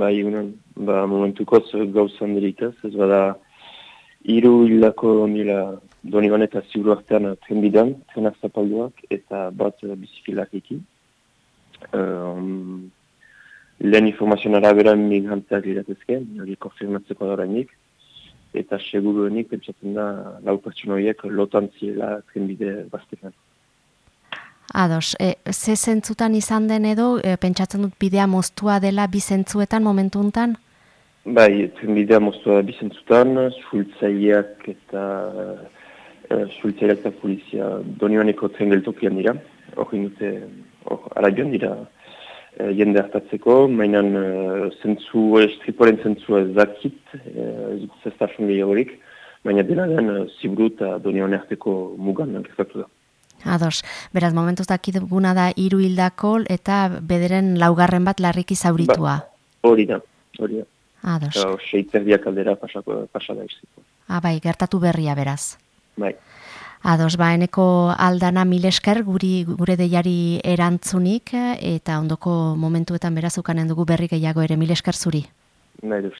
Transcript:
Bai, unan, ba, momentukoz gauzan diritaz, ez bada, iru hildako nila doni eta ziuru artean trenbidan, trenak zapalduak, eta bat bizikilak eki. Um, lehen informazioan arabera migranteak liratezke, hori konfirmatzeko da eta seguru nik pentsatzen da lau pertsonoiek lotan ziela trenbide baztekan. Ados, e, ze zentzutan izan den edo, e, pentsatzen dut bidea moztua dela bi zentzuetan momentu untan? Bai, bidea moztua bi zentzutan, sultzaileak eta e, sultzaileak eta polizia donioaneko tren geltokian dira, hori nute, hor, ara dira e, jende hartatzeko, mainan e, zentzu, estriporen zentzu ez dakit, ez dut zestasun gehiagorik, baina dena den zibru eta donioanerteko mugan gertatu da. Ados, beraz, momentuz dakiduguna da hiru hildako eta bederen laugarren bat larriki zauritua. Ba, hori da, hori da. Ados. Seiterdiak aldera pasako, pasada iziko. Ah, bai, gertatu berria beraz. Bai. Ados, ba, eneko aldana milesker guri, gure deiari erantzunik eta ondoko momentuetan beraz ukanen dugu berri gehiago ere milesker zuri. Nahi.